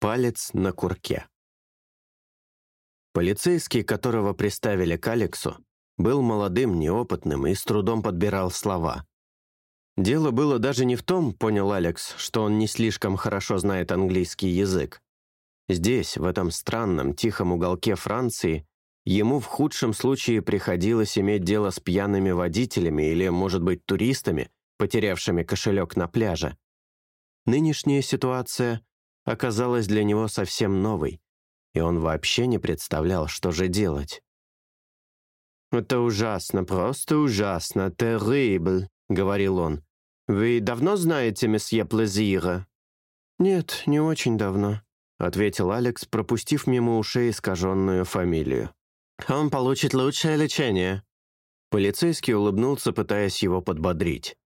Палец на курке. Полицейский, которого приставили к Алексу, был молодым, неопытным и с трудом подбирал слова. Дело было даже не в том, понял Алекс, что он не слишком хорошо знает английский язык. Здесь, в этом странном, тихом уголке Франции, ему в худшем случае приходилось иметь дело с пьяными водителями или, может быть, туристами, потерявшими кошелек на пляже. Нынешняя ситуация оказалась для него совсем новой, и он вообще не представлял, что же делать. «Это ужасно, просто ужасно, terrible», — говорил он. «Вы давно знаете месье Плезира?» «Нет, не очень давно», — ответил Алекс, пропустив мимо ушей искаженную фамилию. «Он получит лучшее лечение». Полицейский улыбнулся, пытаясь его подбодрить.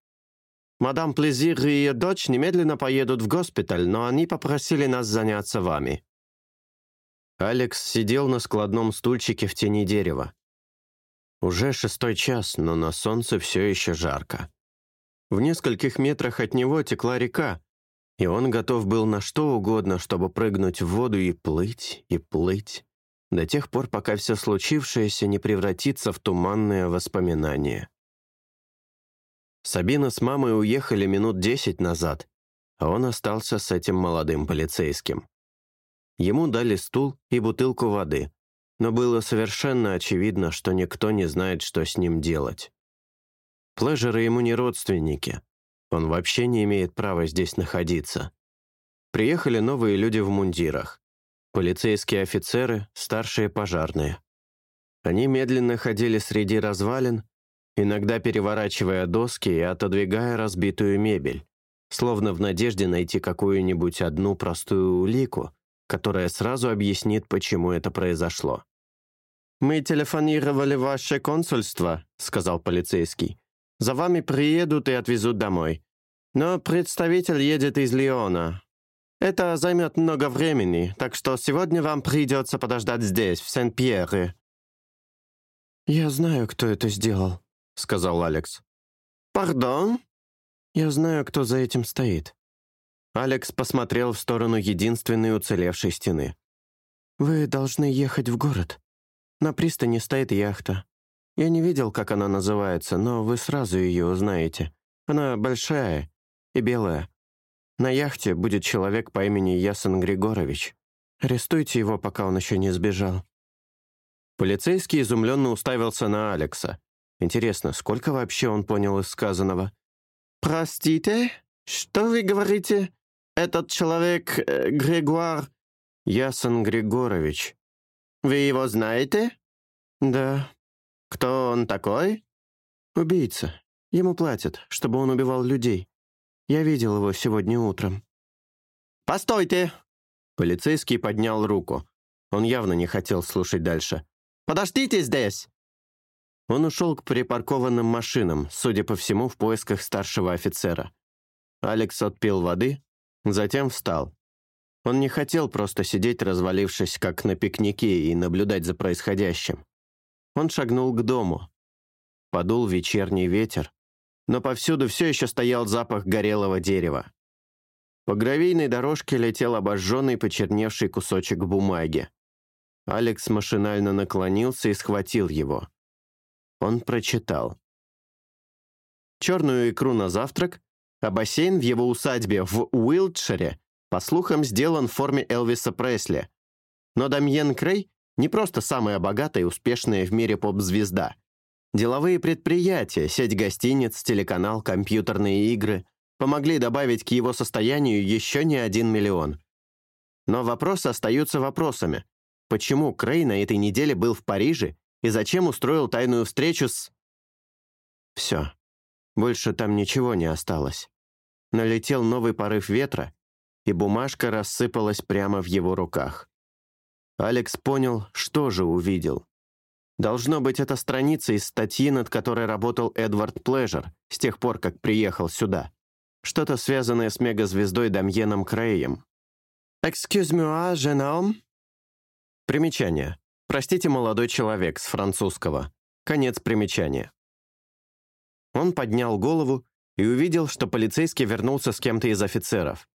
«Мадам Плезир и ее дочь немедленно поедут в госпиталь, но они попросили нас заняться вами». Алекс сидел на складном стульчике в тени дерева. Уже шестой час, но на солнце все еще жарко. В нескольких метрах от него текла река, и он готов был на что угодно, чтобы прыгнуть в воду и плыть, и плыть, до тех пор, пока все случившееся не превратится в туманное воспоминание. Сабина с мамой уехали минут десять назад, а он остался с этим молодым полицейским. Ему дали стул и бутылку воды, но было совершенно очевидно, что никто не знает, что с ним делать. Плежеры ему не родственники. Он вообще не имеет права здесь находиться. Приехали новые люди в мундирах. Полицейские офицеры, старшие пожарные. Они медленно ходили среди развалин, иногда переворачивая доски и отодвигая разбитую мебель, словно в надежде найти какую-нибудь одну простую улику, которая сразу объяснит, почему это произошло. «Мы телефонировали ваше консульство», — сказал полицейский. «За вами приедут и отвезут домой. Но представитель едет из Лиона. Это займет много времени, так что сегодня вам придется подождать здесь, в Сен-Пьере». «Я знаю, кто это сделал», — сказал Алекс. «Пардон?» «Я знаю, кто за этим стоит». Алекс посмотрел в сторону единственной уцелевшей стены. «Вы должны ехать в город. На пристани стоит яхта. Я не видел, как она называется, но вы сразу ее узнаете. Она большая и белая. На яхте будет человек по имени Ясен Григорович. Арестуйте его, пока он еще не сбежал». Полицейский изумленно уставился на Алекса. Интересно, сколько вообще он понял из сказанного? «Простите? Что вы говорите? Этот человек, э, Григуар...» «Ясен Григорович», вы его знаете?» «Да». «Кто он такой?» «Убийца. Ему платят, чтобы он убивал людей. Я видел его сегодня утром». «Постойте!» Полицейский поднял руку. Он явно не хотел слушать дальше. «Подождите здесь!» Он ушел к припаркованным машинам, судя по всему, в поисках старшего офицера. Алекс отпил воды, затем встал. Он не хотел просто сидеть, развалившись, как на пикнике, и наблюдать за происходящим. Он шагнул к дому. Подул вечерний ветер, но повсюду все еще стоял запах горелого дерева. По гравийной дорожке летел обожженный почерневший кусочек бумаги. Алекс машинально наклонился и схватил его. Он прочитал. Черную икру на завтрак, а бассейн в его усадьбе в Уилтшире по слухам, сделан в форме Элвиса Пресли. Но Дамьен Крей не просто самая богатая и успешная в мире поп-звезда. Деловые предприятия, сеть гостиниц, телеканал, компьютерные игры помогли добавить к его состоянию еще не один миллион. Но вопросы остаются вопросами. Почему Крей на этой неделе был в Париже и зачем устроил тайную встречу с... Все. Больше там ничего не осталось. Налетел новый порыв ветра, и бумажка рассыпалась прямо в его руках. Алекс понял, что же увидел. Должно быть, это страница из статьи, над которой работал Эдвард Плежер с тех пор, как приехал сюда. Что-то связанное с мегазвездой Дамьеном Креем. «Excuse-moi, jeune homme?» Примечание. «Простите, молодой человек» с французского. Конец примечания. Он поднял голову и увидел, что полицейский вернулся с кем-то из офицеров.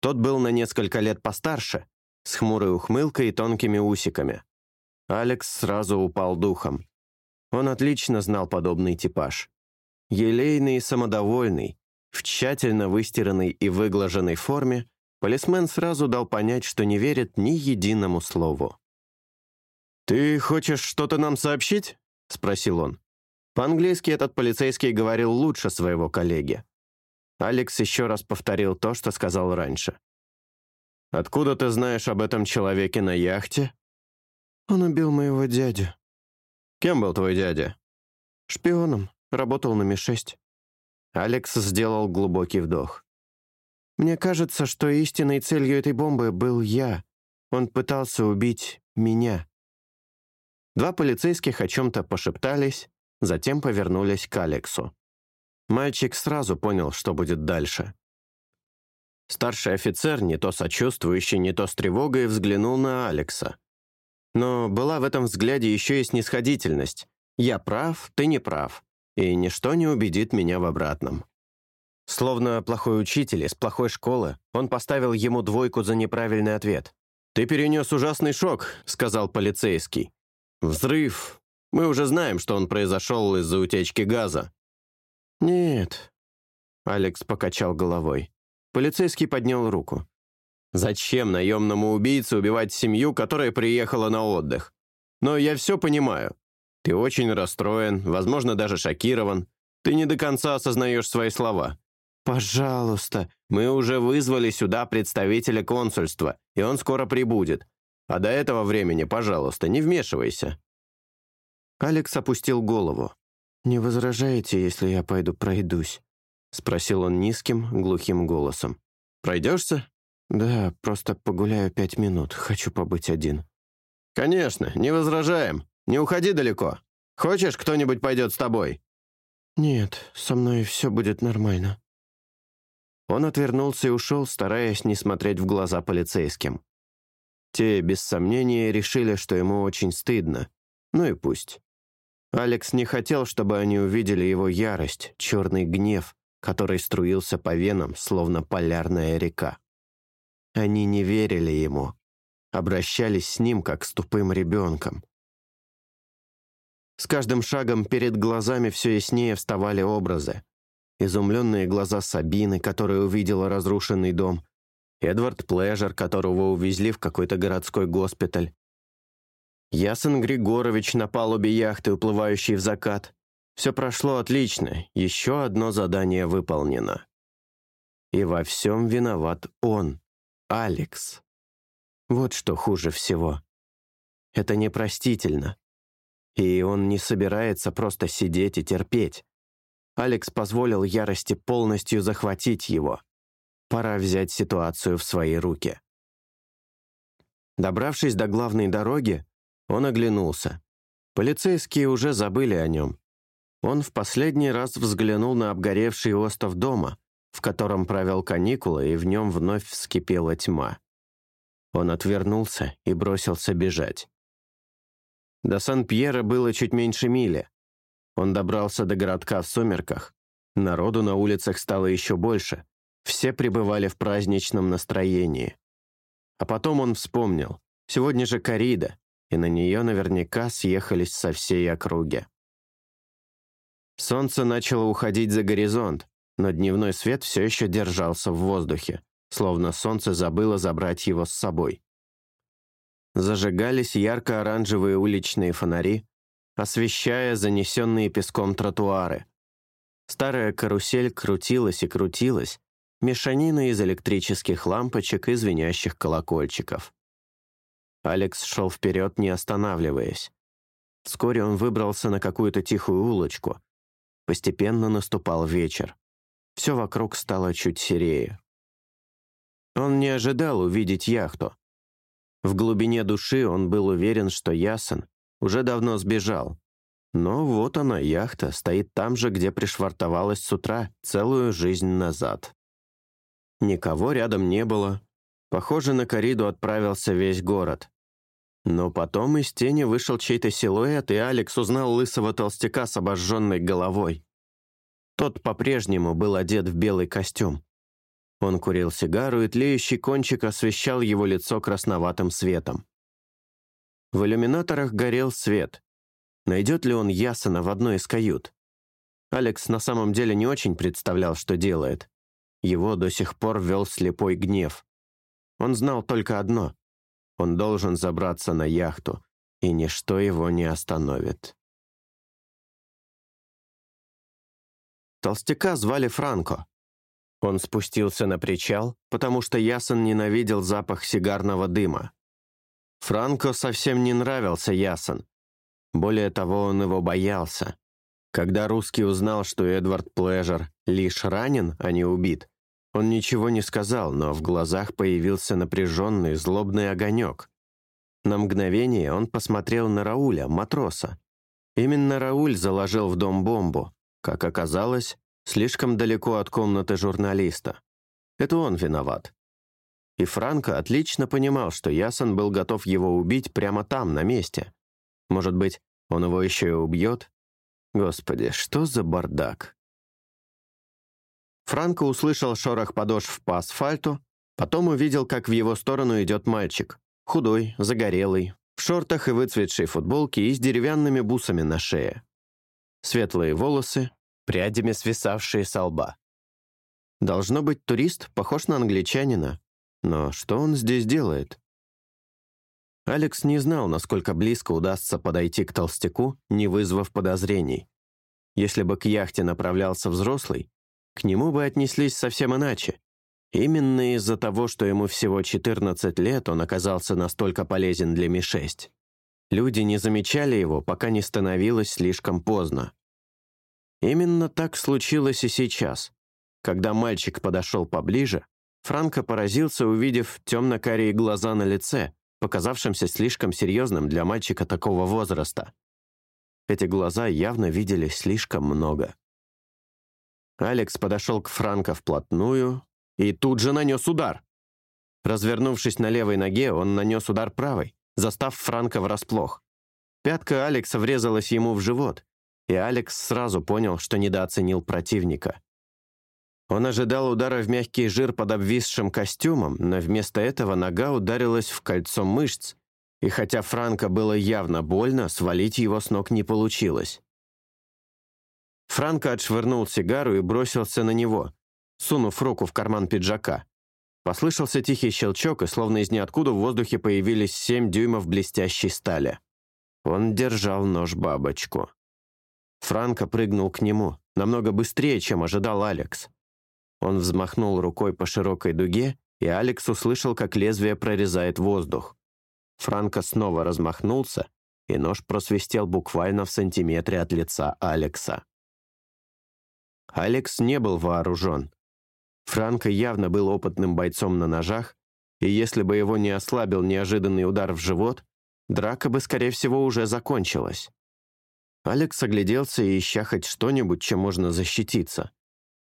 Тот был на несколько лет постарше, с хмурой ухмылкой и тонкими усиками. Алекс сразу упал духом. Он отлично знал подобный типаж. Елейный и самодовольный, в тщательно выстиранной и выглаженной форме, полисмен сразу дал понять, что не верит ни единому слову. «Ты хочешь что-то нам сообщить?» — спросил он. По-английски этот полицейский говорил лучше своего коллеги. Алекс еще раз повторил то, что сказал раньше. «Откуда ты знаешь об этом человеке на яхте?» «Он убил моего дядю». «Кем был твой дядя?» «Шпионом. Работал на Ми-6». Алекс сделал глубокий вдох. «Мне кажется, что истинной целью этой бомбы был я. Он пытался убить меня». Два полицейских о чем-то пошептались, затем повернулись к Алексу. Мальчик сразу понял, что будет дальше. Старший офицер, не то сочувствующий, не то с тревогой, взглянул на Алекса. Но была в этом взгляде еще и снисходительность. «Я прав, ты не прав, и ничто не убедит меня в обратном». Словно плохой учитель из плохой школы, он поставил ему двойку за неправильный ответ. «Ты перенес ужасный шок», — сказал полицейский. «Взрыв. Мы уже знаем, что он произошел из-за утечки газа». «Нет», — Алекс покачал головой. Полицейский поднял руку. «Зачем наемному убийце убивать семью, которая приехала на отдых? Но я все понимаю. Ты очень расстроен, возможно, даже шокирован. Ты не до конца осознаешь свои слова. Пожалуйста, мы уже вызвали сюда представителя консульства, и он скоро прибудет. А до этого времени, пожалуйста, не вмешивайся». Алекс опустил голову. «Не возражаете, если я пойду пройдусь?» — спросил он низким, глухим голосом. «Пройдешься?» «Да, просто погуляю пять минут. Хочу побыть один». «Конечно, не возражаем. Не уходи далеко. Хочешь, кто-нибудь пойдет с тобой?» «Нет, со мной все будет нормально». Он отвернулся и ушел, стараясь не смотреть в глаза полицейским. Те, без сомнения, решили, что ему очень стыдно. Ну и пусть. Алекс не хотел, чтобы они увидели его ярость, черный гнев, который струился по венам, словно полярная река. Они не верили ему, обращались с ним, как с тупым ребенком. С каждым шагом перед глазами все яснее вставали образы. Изумленные глаза Сабины, которая увидела разрушенный дом, Эдвард Плежер, которого увезли в какой-то городской госпиталь. Ясен Григорович на палубе яхты, уплывающей в закат. Все прошло отлично, еще одно задание выполнено. И во всем виноват он, Алекс. Вот что хуже всего. Это непростительно. И он не собирается просто сидеть и терпеть. Алекс позволил ярости полностью захватить его. Пора взять ситуацию в свои руки. Добравшись до главной дороги, он оглянулся. Полицейские уже забыли о нем. Он в последний раз взглянул на обгоревший остов дома, в котором провел каникулы, и в нем вновь вскипела тьма. Он отвернулся и бросился бежать. До Сан-Пьера было чуть меньше мили. Он добрался до городка в сумерках. Народу на улицах стало еще больше, все пребывали в праздничном настроении. А потом он вспомнил. Сегодня же корида, и на нее наверняка съехались со всей округи. Солнце начало уходить за горизонт, но дневной свет все еще держался в воздухе, словно солнце забыло забрать его с собой. Зажигались ярко-оранжевые уличные фонари, освещая занесенные песком тротуары. Старая карусель крутилась и крутилась, мешанина из электрических лампочек и звенящих колокольчиков. Алекс шел вперед, не останавливаясь. Вскоре он выбрался на какую-то тихую улочку. Постепенно наступал вечер. Все вокруг стало чуть серее. Он не ожидал увидеть яхту. В глубине души он был уверен, что Ясен уже давно сбежал. Но вот она, яхта, стоит там же, где пришвартовалась с утра, целую жизнь назад. Никого рядом не было. Похоже, на кориду отправился весь город. Но потом из тени вышел чей-то силуэт, и Алекс узнал лысого толстяка с обожженной головой. Тот по-прежнему был одет в белый костюм. Он курил сигару, и тлеющий кончик освещал его лицо красноватым светом. В иллюминаторах горел свет. Найдет ли он Ясона в одной из кают? Алекс на самом деле не очень представлял, что делает. Его до сих пор вел слепой гнев. Он знал только одно. Он должен забраться на яхту, и ничто его не остановит. Толстяка звали Франко. Он спустился на причал, потому что Ясон ненавидел запах сигарного дыма. Франко совсем не нравился Ясон. Более того, он его боялся. Когда русский узнал, что Эдвард Плежер лишь ранен, а не убит, он ничего не сказал, но в глазах появился напряженный, злобный огонек. На мгновение он посмотрел на Рауля, матроса. Именно Рауль заложил в дом бомбу. Как оказалось, слишком далеко от комнаты журналиста. Это он виноват. И Франко отлично понимал, что Ясон был готов его убить прямо там, на месте. Может быть, он его еще и убьет? Господи, что за бардак? Франко услышал шорох подошв по асфальту, потом увидел, как в его сторону идет мальчик. Худой, загорелый, в шортах и выцветшей футболке и с деревянными бусами на шее. Светлые волосы, прядями свисавшие со лба. Должно быть, турист похож на англичанина. Но что он здесь делает? Алекс не знал, насколько близко удастся подойти к толстяку, не вызвав подозрений. Если бы к яхте направлялся взрослый, к нему бы отнеслись совсем иначе. Именно из-за того, что ему всего 14 лет, он оказался настолько полезен для Ми-6. Люди не замечали его, пока не становилось слишком поздно. Именно так случилось и сейчас. Когда мальчик подошел поближе, Франко поразился, увидев темно-карие глаза на лице, показавшимся слишком серьезным для мальчика такого возраста. Эти глаза явно видели слишком много. Алекс подошел к Франко вплотную и тут же нанес удар. Развернувшись на левой ноге, он нанес удар правой, застав Франко врасплох. Пятка Алекса врезалась ему в живот, и Алекс сразу понял, что недооценил противника. Он ожидал удара в мягкий жир под обвисшим костюмом, но вместо этого нога ударилась в кольцо мышц, и хотя Франко было явно больно, свалить его с ног не получилось. Франко отшвырнул сигару и бросился на него, сунув руку в карман пиджака. Послышался тихий щелчок, и словно из ниоткуда в воздухе появились семь дюймов блестящей стали. Он держал нож-бабочку. Франко прыгнул к нему, намного быстрее, чем ожидал Алекс. Он взмахнул рукой по широкой дуге, и Алекс услышал, как лезвие прорезает воздух. Франко снова размахнулся, и нож просвистел буквально в сантиметре от лица Алекса. Алекс не был вооружен. Франко явно был опытным бойцом на ножах, и если бы его не ослабил неожиданный удар в живот, драка бы, скорее всего, уже закончилась. Алекс огляделся, ища хоть что-нибудь, чем можно защититься.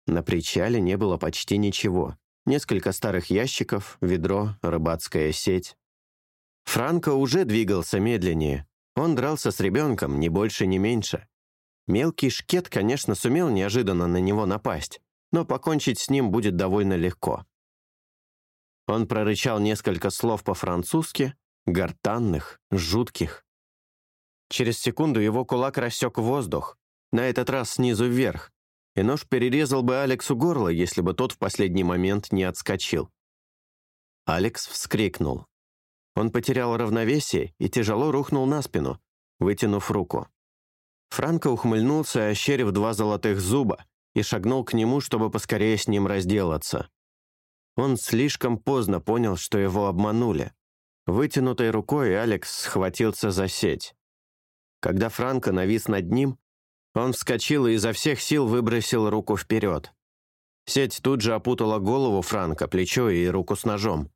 На причале не было почти ничего. Несколько старых ящиков, ведро, рыбацкая сеть. Франко уже двигался медленнее. Он дрался с ребенком, ни больше, ни меньше. Мелкий шкет, конечно, сумел неожиданно на него напасть, но покончить с ним будет довольно легко. Он прорычал несколько слов по-французски, гортанных, жутких. Через секунду его кулак рассек воздух, на этот раз снизу вверх, и нож перерезал бы Алексу горло, если бы тот в последний момент не отскочил. Алекс вскрикнул. Он потерял равновесие и тяжело рухнул на спину, вытянув руку. Франко ухмыльнулся, ощерив два золотых зуба, и шагнул к нему, чтобы поскорее с ним разделаться. Он слишком поздно понял, что его обманули. Вытянутой рукой Алекс схватился за сеть. Когда Франко навис над ним, он вскочил и изо всех сил выбросил руку вперед. Сеть тут же опутала голову Франка, плечо и руку с ножом.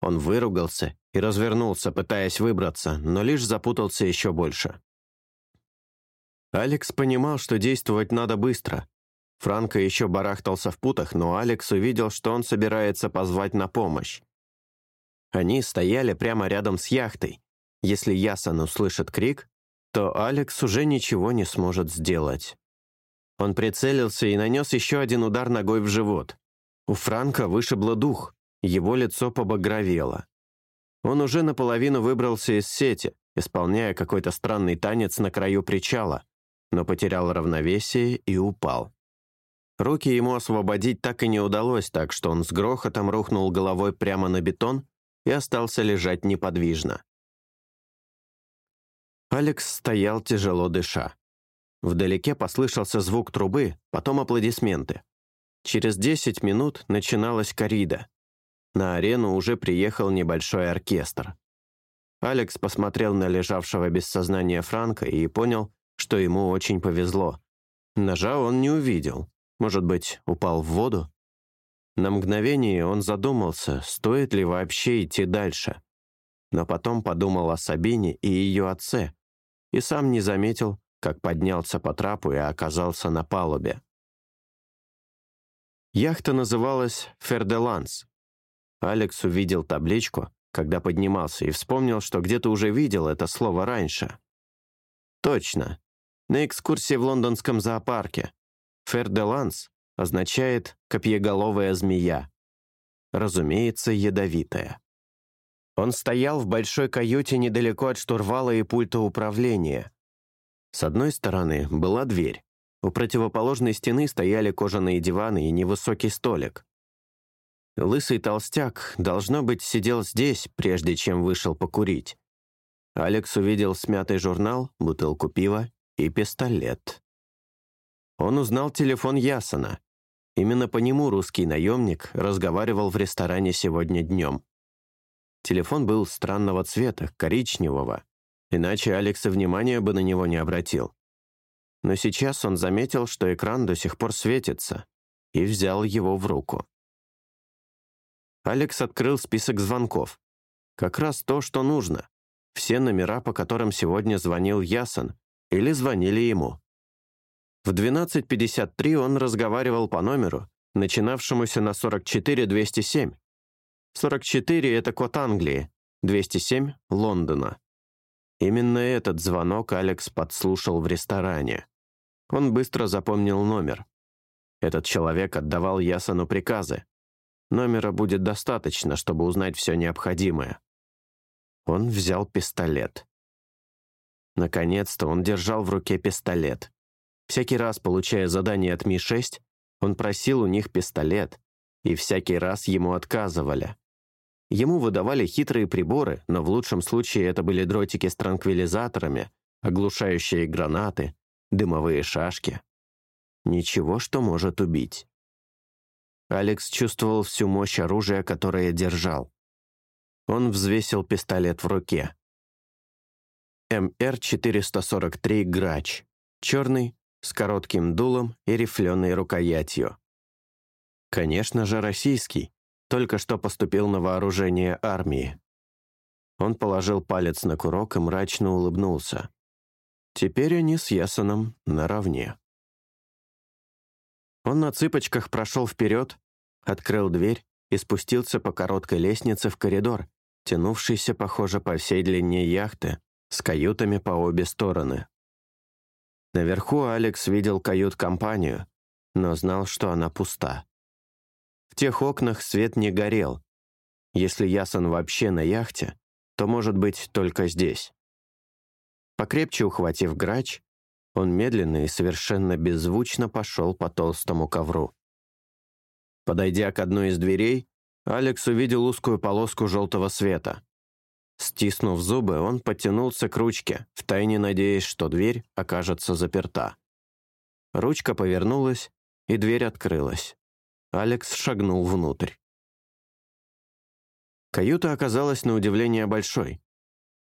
Он выругался и развернулся, пытаясь выбраться, но лишь запутался еще больше. Алекс понимал, что действовать надо быстро. Франко еще барахтался в путах, но Алекс увидел, что он собирается позвать на помощь. Они стояли прямо рядом с яхтой. Если Ясон услышит крик, то Алекс уже ничего не сможет сделать. Он прицелился и нанес еще один удар ногой в живот. У Франка вышибло дух, его лицо побагровело. Он уже наполовину выбрался из сети, исполняя какой-то странный танец на краю причала, но потерял равновесие и упал. Руки ему освободить так и не удалось, так что он с грохотом рухнул головой прямо на бетон и остался лежать неподвижно. Алекс стоял тяжело дыша. Вдалеке послышался звук трубы, потом аплодисменты. Через 10 минут начиналась корида. На арену уже приехал небольшой оркестр. Алекс посмотрел на лежавшего без сознания Франка и понял, что ему очень повезло. Ножа он не увидел. Может быть, упал в воду? На мгновение он задумался, стоит ли вообще идти дальше. Но потом подумал о Сабине и ее отце, и сам не заметил, как поднялся по трапу и оказался на палубе. Яхта называлась «Ферделанс». Алекс увидел табличку, когда поднимался, и вспомнил, что где-то уже видел это слово раньше. Точно. На экскурсии в лондонском зоопарке. «Ферделанс» означает «копьеголовая змея». Разумеется, ядовитая. Он стоял в большой каюте недалеко от штурвала и пульта управления. С одной стороны была дверь. У противоположной стены стояли кожаные диваны и невысокий столик. Лысый толстяк, должно быть, сидел здесь, прежде чем вышел покурить. Алекс увидел смятый журнал, бутылку пива и пистолет. Он узнал телефон Ясона. Именно по нему русский наемник разговаривал в ресторане сегодня днем. Телефон был странного цвета, коричневого, иначе Алекс и внимания бы на него не обратил. Но сейчас он заметил, что экран до сих пор светится, и взял его в руку. Алекс открыл список звонков. Как раз то, что нужно. Все номера, по которым сегодня звонил Ясон, или звонили ему. В 12.53 он разговаривал по номеру, начинавшемуся на 44-207, 44 — это код Англии, 207 — Лондона. Именно этот звонок Алекс подслушал в ресторане. Он быстро запомнил номер. Этот человек отдавал Ясону приказы. Номера будет достаточно, чтобы узнать все необходимое. Он взял пистолет. Наконец-то он держал в руке пистолет. Всякий раз, получая задание от Ми-6, он просил у них пистолет, и всякий раз ему отказывали. Ему выдавали хитрые приборы, но в лучшем случае это были дротики с транквилизаторами, оглушающие гранаты, дымовые шашки. Ничего, что может убить. Алекс чувствовал всю мощь оружия, которое держал. Он взвесил пистолет в руке. МР-443 «Грач», черный, с коротким дулом и рифленой рукоятью. Конечно же, российский только что поступил на вооружение армии. Он положил палец на курок и мрачно улыбнулся. Теперь они с Ясоном наравне. Он на цыпочках прошел вперед, открыл дверь и спустился по короткой лестнице в коридор, тянувшийся, похоже, по всей длине яхты, с каютами по обе стороны. Наверху Алекс видел кают-компанию, но знал, что она пуста. В тех окнах свет не горел. Если Ясон вообще на яхте, то может быть только здесь. Покрепче ухватив грач, он медленно и совершенно беззвучно пошел по толстому ковру. Подойдя к одной из дверей, Алекс увидел узкую полоску желтого света. Стиснув зубы, он потянулся к ручке, втайне надеясь, что дверь окажется заперта. Ручка повернулась, и дверь открылась. Алекс шагнул внутрь. Каюта оказалась на удивление большой.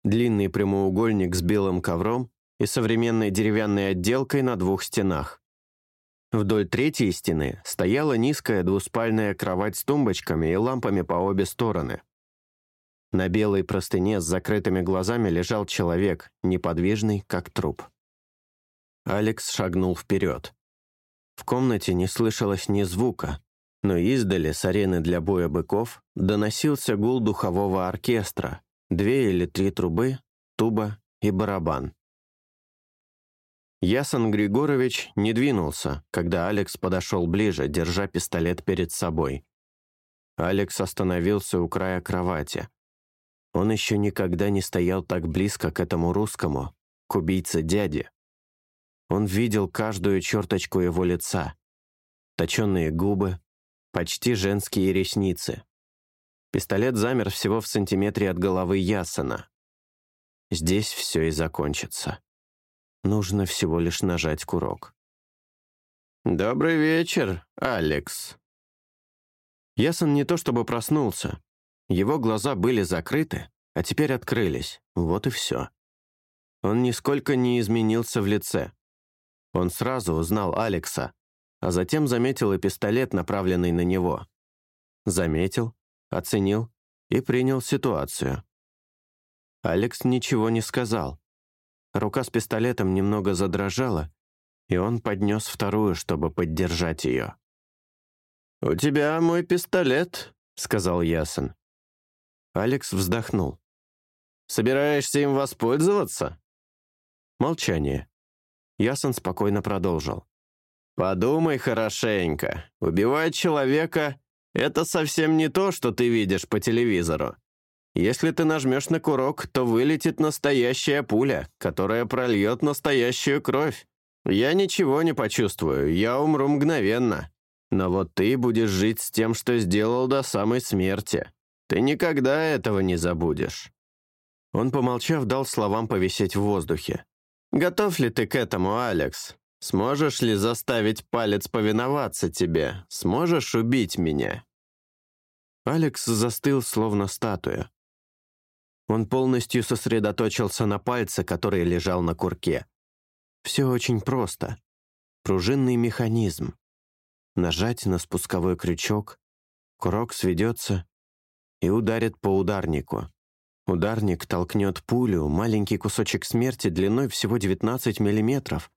Длинный прямоугольник с белым ковром и современной деревянной отделкой на двух стенах. Вдоль третьей стены стояла низкая двуспальная кровать с тумбочками и лампами по обе стороны. На белой простыне с закрытыми глазами лежал человек, неподвижный, как труп. Алекс шагнул вперед. В комнате не слышалось ни звука, но издали с арены для боя быков доносился гул духового оркестра, две или три трубы, туба и барабан. Ясон Григорович не двинулся, когда Алекс подошел ближе, держа пистолет перед собой. Алекс остановился у края кровати. Он еще никогда не стоял так близко к этому русскому, к убийце дяди. Он видел каждую черточку его лица. Точенные губы, почти женские ресницы. Пистолет замер всего в сантиметре от головы Ясона. Здесь все и закончится. Нужно всего лишь нажать курок. «Добрый вечер, Алекс». Ясон не то чтобы проснулся. Его глаза были закрыты, а теперь открылись. Вот и все. Он нисколько не изменился в лице. Он сразу узнал Алекса, а затем заметил и пистолет, направленный на него. Заметил, оценил и принял ситуацию. Алекс ничего не сказал. Рука с пистолетом немного задрожала, и он поднес вторую, чтобы поддержать ее. «У тебя мой пистолет», — сказал Ясен. Алекс вздохнул. «Собираешься им воспользоваться?» Молчание. Ясен спокойно продолжил. «Подумай хорошенько. Убивать человека — это совсем не то, что ты видишь по телевизору. Если ты нажмешь на курок, то вылетит настоящая пуля, которая прольет настоящую кровь. Я ничего не почувствую, я умру мгновенно. Но вот ты будешь жить с тем, что сделал до самой смерти. Ты никогда этого не забудешь». Он, помолчав, дал словам повисеть в воздухе. «Готов ли ты к этому, Алекс? Сможешь ли заставить палец повиноваться тебе? Сможешь убить меня?» Алекс застыл, словно статуя. Он полностью сосредоточился на пальце, который лежал на курке. Все очень просто. Пружинный механизм. Нажать на спусковой крючок, курок сведется и ударит по ударнику. Ударник толкнет пулю, маленький кусочек смерти длиной всего 19 миллиметров,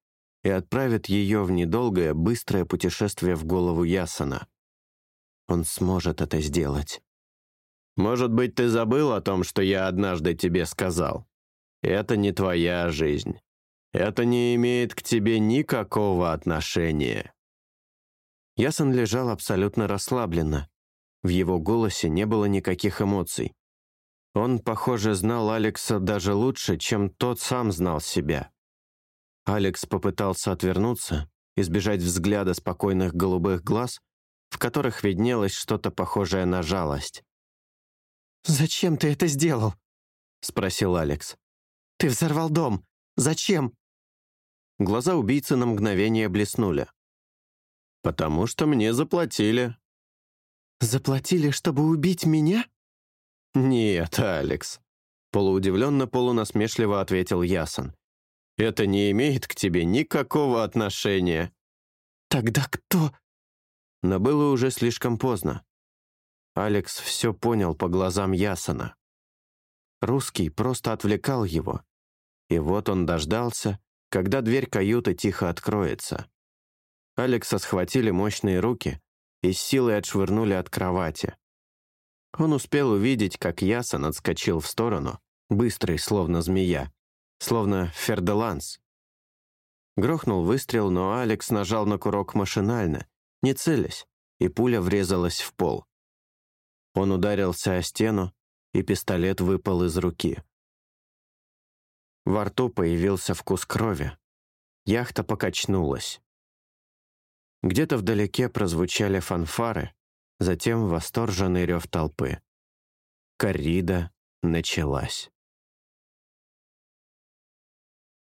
и отправит ее в недолгое, быстрое путешествие в голову Ясона. Он сможет это сделать. «Может быть, ты забыл о том, что я однажды тебе сказал? Это не твоя жизнь. Это не имеет к тебе никакого отношения». Ясон лежал абсолютно расслабленно. В его голосе не было никаких эмоций. Он, похоже, знал Алекса даже лучше, чем тот сам знал себя. Алекс попытался отвернуться, избежать взгляда спокойных голубых глаз, в которых виднелось что-то похожее на жалость. «Зачем ты это сделал?» — спросил Алекс. «Ты взорвал дом. Зачем?» Глаза убийцы на мгновение блеснули. «Потому что мне заплатили». «Заплатили, чтобы убить меня?» «Нет, Алекс», — полуудивленно, полунасмешливо ответил Ясон. «Это не имеет к тебе никакого отношения». «Тогда кто?» Но было уже слишком поздно. Алекс все понял по глазам Ясона. Русский просто отвлекал его. И вот он дождался, когда дверь каюты тихо откроется. Алекса схватили мощные руки и с силой отшвырнули от кровати. Он успел увидеть, как Ясон отскочил в сторону, быстрый, словно змея, словно ферделанс. Грохнул выстрел, но Алекс нажал на курок машинально, не целясь, и пуля врезалась в пол. Он ударился о стену, и пистолет выпал из руки. Во рту появился вкус крови. Яхта покачнулась. Где-то вдалеке прозвучали фанфары, затем восторженный рев толпы. Коррида началась.